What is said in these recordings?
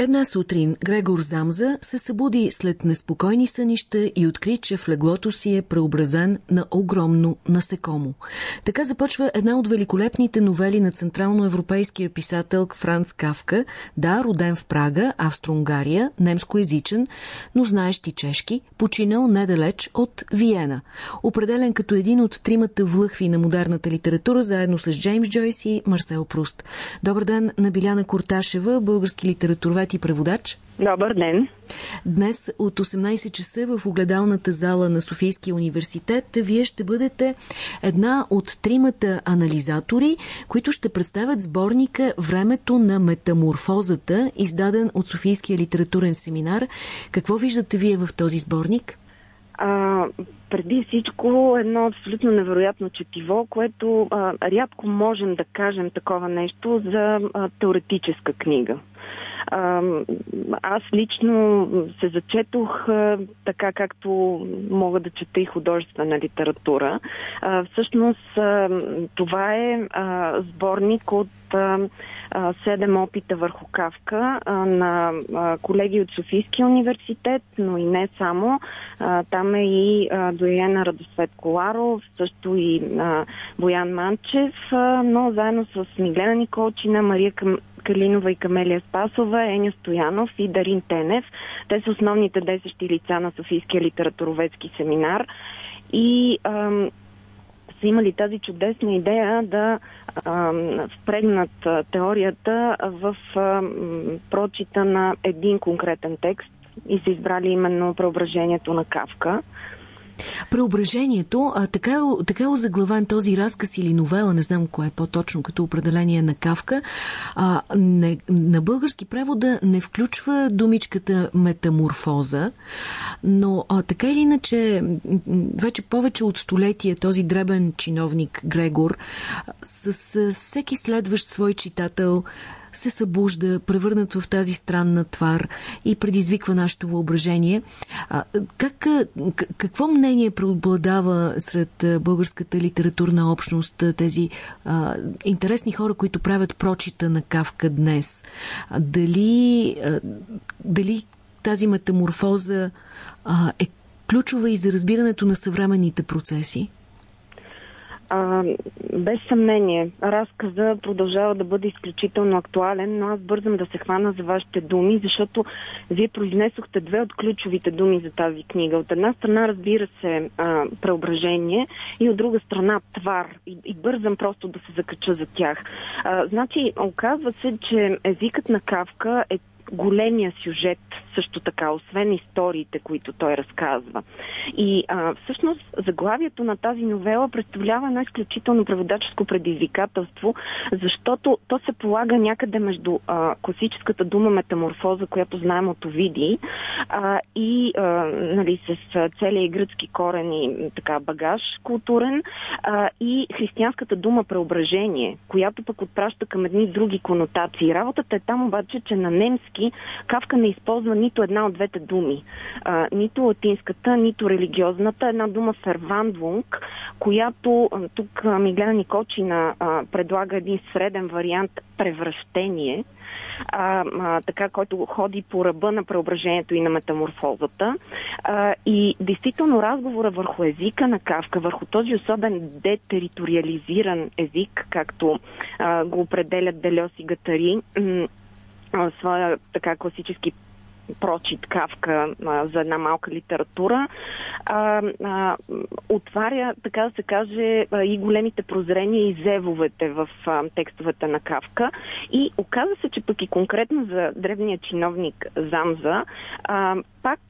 Една сутрин Грегор Замза се събуди след неспокойни сънища и откри, че в леглото си е преобразен на огромно насекомо. Така започва една от великолепните новели на централноевропейския писател Франц Кавка, да, роден в Прага, Австро-Унгария, немскоязичен, но знаещ и чешки, починал недалеч от Виена. Определен като един от тримата влъхви на модерната литература, заедно с Джеймс Джойс и Марсел Пруст. Добър ден на Биляна Курташева, български литературовед и преводач. Добър ден! Днес от 18 часа в огледалната зала на Софийския университет вие ще бъдете една от тримата анализатори, които ще представят сборника Времето на метаморфозата, издаден от Софийския литературен семинар. Какво виждате вие в този сборник? А, преди всичко едно абсолютно невероятно четиво, което а, рядко можем да кажем такова нещо за а, теоретическа книга. Аз лично се зачетох така, както мога да чета и художествена литература. Всъщност това е сборник от седем опита върху Кавка на колеги от Софийския университет, но и не само. Там е и доена Радосвет Коларов, също и Боян Манчев, но заедно с Миглена Николчина, Мария Калинова и Камелия Спасова, Еня Стоянов и Дарин Тенев. Те са основните действащи лица на Софийския литературоведски семинар. И ам, са имали тази чудесна идея да ам, впрегнат а, теорията в ам, прочита на един конкретен текст и са избрали именно преображението на Кавка. Преображението, а, така, така е озаглавен този разказ или новела, не знам кое е по-точно като определение на Кавка, а, не, на български превода не включва думичката метаморфоза, но а, така или иначе, вече повече от столетия този дребен чиновник Грегор с, с всеки следващ свой читател се събужда, превърнат в тази странна твар и предизвиква нашето въображение. Как, какво мнение преобладава сред българската литературна общност тези а, интересни хора, които правят прочита на Кавка днес? Дали, а, дали тази метаморфоза а, е ключова и за разбирането на съвременните процеси? А, без съмнение, разказа продължава да бъде изключително актуален, но аз бързам да се хвана за вашите думи, защото вие произнесохте две от ключовите думи за тази книга. От една страна, разбира се, а, преображение и от друга страна твар. И, и бързам просто да се закача за тях. А, значи, оказва се, че езикът на Кавка е големия сюжет също така, освен историите, които той разказва. И а, всъщност заглавието на тази новела представлява едно изключително преводаческо предизвикателство, защото то се полага някъде между а, класическата дума метаморфоза, която знаем от Овиди, а, и а, нали, с целия гръцки корен и така багаж културен, а, и християнската дума преображение, която пък отпраща към едни други конотации. Работата е там обаче, че на немски Кавка не използва нито една от двете думи. А, нито латинската, нито религиозната. Една дума фервандлунг, която тук Миглена Николчина а, предлага един среден вариант превръщение, а, а, така, който ходи по ръба на преображението и на метаморфозата. А, и действително разговора върху езика на Кавка, върху този особен детериториализиран език, както а, го определят Делес и Гатари, своя така класически прочит Кавка а, за една малка литература, а, а, отваря, така да се каже, а, и големите прозрения и зевовете в а, текстовете на Кавка. И оказа се, че пък и конкретно за древния чиновник Замза, а, пак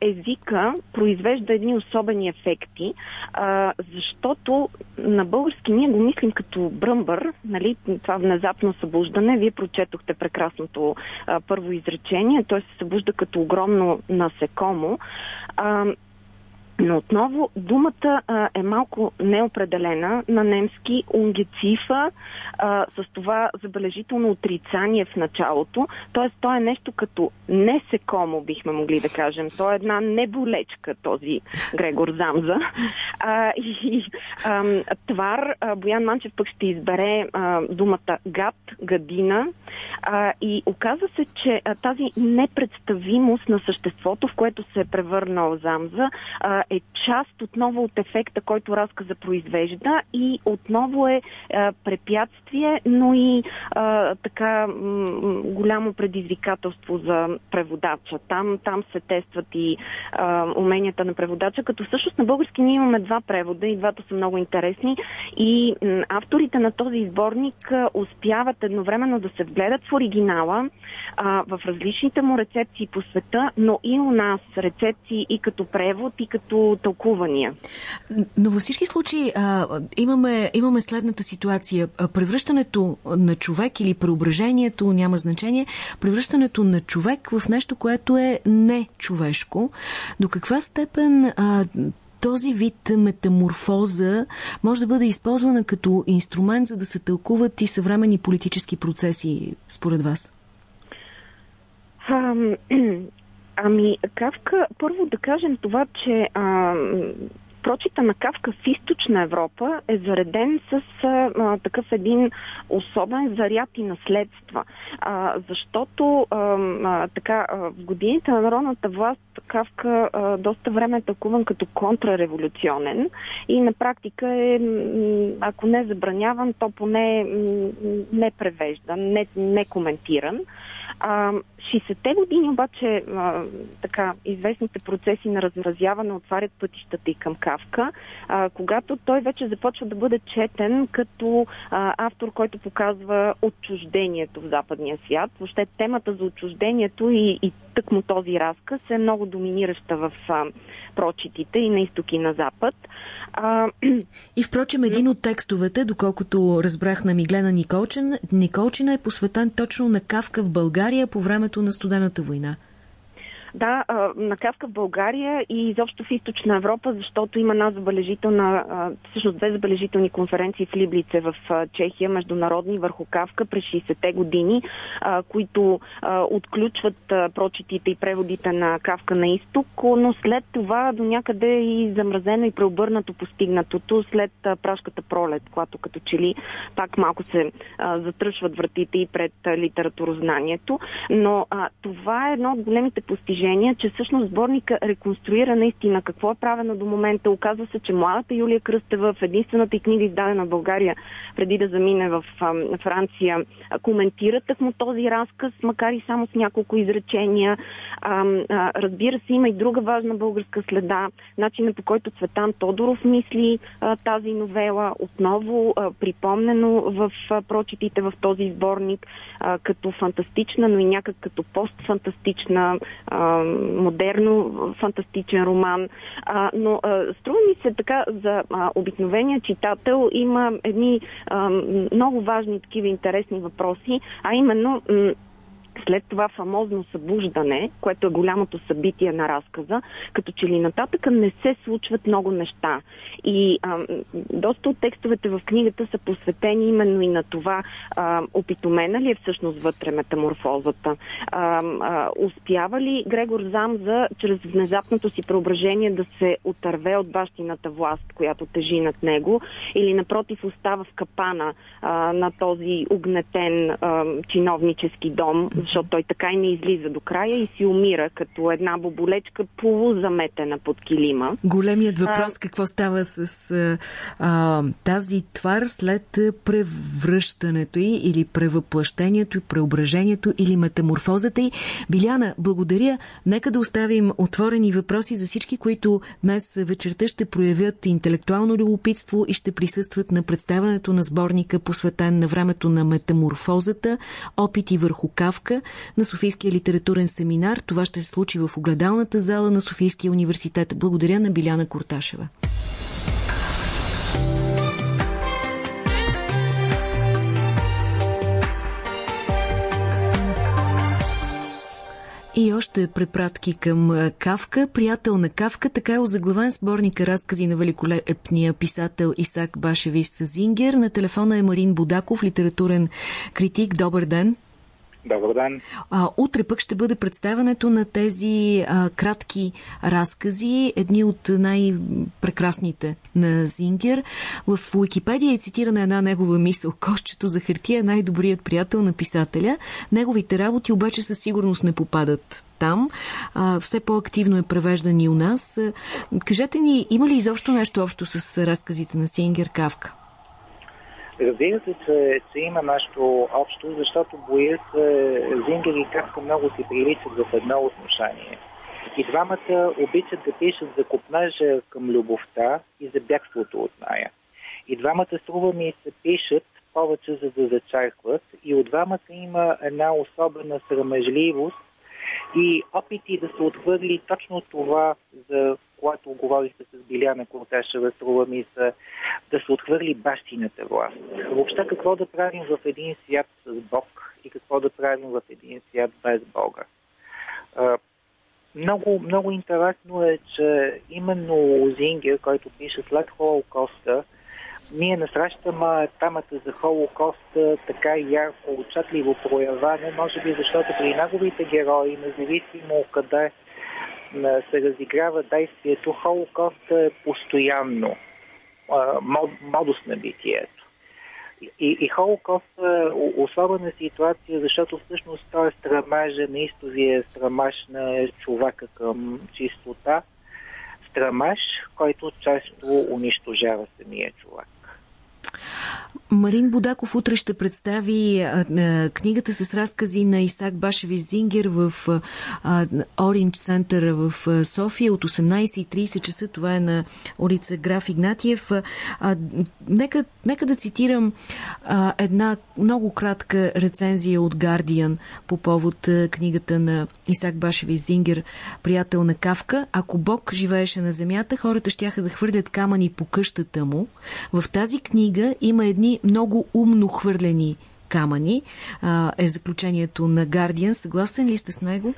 езика произвежда едни особени ефекти, а, защото на български ние го мислим като бръмбър, нали, това внезапно събуждане. Вие прочетохте прекрасното а, първо изречение, той се събужда като огромно насекомо. А, Но отново думата а, е малко неопределена на немски унгецифа а, с това забележително отрицание в началото. Тоест, то е нещо като несекомо, бихме могли да кажем. То е една неболечка, този Грегор Замза. А, и а, твар, а, Боян Манчев пък ще избере а, думата гад, гадина. А, и оказва се, че а, тази непредставимост на съществото, в което се е превърнал Замза, а, е част отново от ефекта, който разказа произвежда и отново е препятствие, но и така голямо предизвикателство за преводача. Там, там се тестват и уменията на преводача, като всъщност на български ние имаме два превода и двата са много интересни и авторите на този сборник а, успяват едновременно да се вгледат в оригинала, в различните му рецепции по света, но и у нас рецепции и като превод, и като тълкувания. Но във всички случаи а, имаме, имаме следната ситуация. Превръщането на човек или преображението, няма значение, превръщането на човек в нещо, което е не човешко. До каква степен а, този вид метаморфоза може да бъде използвана като инструмент, за да се тълкуват и съвремени политически процеси, според вас? Ами, Кавка, първо да кажем това, че а, прочита на Кавка в източна Европа е зареден с а, такъв един особен заряд и наследства. А, защото а, така, в годините на народната власт Кавка а, доста време е тълкуван като контрареволюционен и на практика е, ако не забраняван, то поне не превеждан, не, не коментиран. А, 60-те години обаче а, така, известните процеси на размразяване отварят пътищата и към Кавка, а, когато той вече започва да бъде четен като а, автор, който показва отчуждението в западния свят. Въобще темата за отчуждението и, и тъкмо този разказ е много доминираща в а, прочитите и на изток и на запад. А... И впрочем, един от текстовете, доколкото разбрах на Миглена Николчин, Николчина е посветен точно на Кавка в България по времето на студената война. Да, на Кавка в България и изобщо в Източна Европа, защото има една забележителна, всъщност две забележителни конференции в Либлице в Чехия, международни върху Кавка през 60-те години, които отключват прочетите и преводите на Кавка на изток, но след това до някъде и замразено и преобърнато постигнатото след прашката пролет, когато като че ли пак малко се затръшват вратите и пред литературознанието. Но това е едно от големите постижения движение, че всъщност сборника реконструира наистина какво е правено до момента. Оказва се, че младата Юлия Кръстева в единствената и книга издадена в България преди да замине в Франция коментира му този разказ, макар и само с няколко изречения. Разбира се, има и друга важна българска следа. Начина по който Цветан Тодоров мисли тази новела, отново припомнено в а, прочитите в този сборник, като фантастична, но и някак като постфантастична а, модерно фантастичен роман. А, но а, струва ми се така за а, обикновения читател има едни а, много важни такива интересни въпроси, а именно след това фамозно събуждане, което е голямото събитие на разказа, като че ли нататъка не се случват много неща. И а, доста от текстовете в книгата са посветени именно и на това а, опитомена ли е всъщност вътре метаморфозата. А, а, успява ли Грегор Замза чрез внезапното си преображение да се отърве от бащината власт, която тежи над него, или напротив остава в капана а, на този угнетен а, чиновнически дом, защото той така и не излиза до края и си умира като една боболечка полузаметена под килима. Големият въпрос а... какво става с а, тази твар след превръщането й или превъплъщението преображението или метаморфозата й. Биляна, благодаря. Нека да оставим отворени въпроси за всички, които днес вечерта ще проявят интелектуално любопитство и ще присъстват на представянето на сборника посветен на времето на метаморфозата, опити върху Кавка, Кавка на Софийския литературен семинар. Това ще се случи в огледалната зала на Софийския университет. Благодаря на Биляна Курташева. И още препратки към Кавка. Приятел на Кавка, така е озаглавен сборника разкази на великолепния писател Исак Башевис Зингер. На телефона е Марин Будаков, литературен критик. Добър ден! Добър ден. А, утре пък ще бъде представянето на тези а, кратки разкази, едни от най-прекрасните на Зингер. В Уикипедия е цитирана една негова мисъл. Кошчето за хартия е най-добрият приятел на писателя. Неговите работи обаче със сигурност не попадат там. А, все по-активно е превеждан и у нас. Кажете ни, има ли изобщо нещо общо с разказите на Сингер Кавка? Разбира се, че, има нещо общо, защото Зингер и Кавка много си приличат в едно отношение. И двамата обичат да пишат за купнажа към любовта и за бягството от нея. И двамата струва ми се пишат повече за да зачеркват. И от двамата има една особена срамежливост и опити да се отхвърли точно това, за което говорихте с Биляна Корташева, струва ми се, да се отхвърли бащината власт. Въобще какво да правим в един свят с Бог и какво да правим в един свят без Бога. Много, много интересно е, че именно Зингер, който пише след Холокоста, ние насрещаме темата за Холокоста така ярко, отчетливо прояване, може би защото при неговите герои, независимо къде се разиграва действието, Холокост е постоянно модус на битието. И, и Холокост е особена ситуация, защото всъщност той е страмежа, неистовия страмеж на човека към чистота, страмеж, който често унищожава самия човек. Марин Будаков утре ще представи а, а, книгата с разкази на Исак Башеви Зингер в Ориндж Център в а, София от 18.30 часа. Това е на улица Граф Игнатиев. А, нека, нека да цитирам а, една много кратка рецензия от Guardian по повод а, книгата на Исак Башеви Зингер Приятел на Кавка. Ако Бог живееше на земята, хората щяха да хвърлят камъни по къщата му. В тази книга има едни много умно хвърлени камъни, а, е заключението на Гардиан. Съгласен ли сте с него?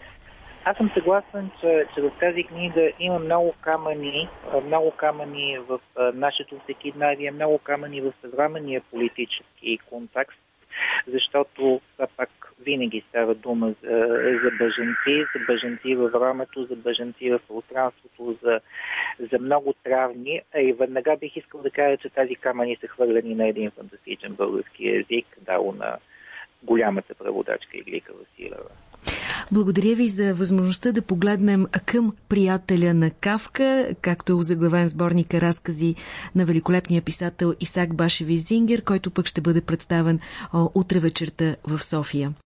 Аз съм съгласен, че, че в тази книга има много камъни, много камъни в нашето всекидневие, много камъни в съвременния политически контекст, защото все пак винаги става дума за, за бъженци, за бъженци във времето, за бъженци в пространството, за, за много травни. И веднага бих искал да кажа, че тази камъни са хвърлени на един фантастичен български язик, дало на голямата преводачка Иглика Василева. Благодаря ви за възможността да погледнем към приятеля на Кавка, както е озаглавен сборника разкази на великолепния писател Исак Башеви Зингер, който пък ще бъде представен утре вечерта в София.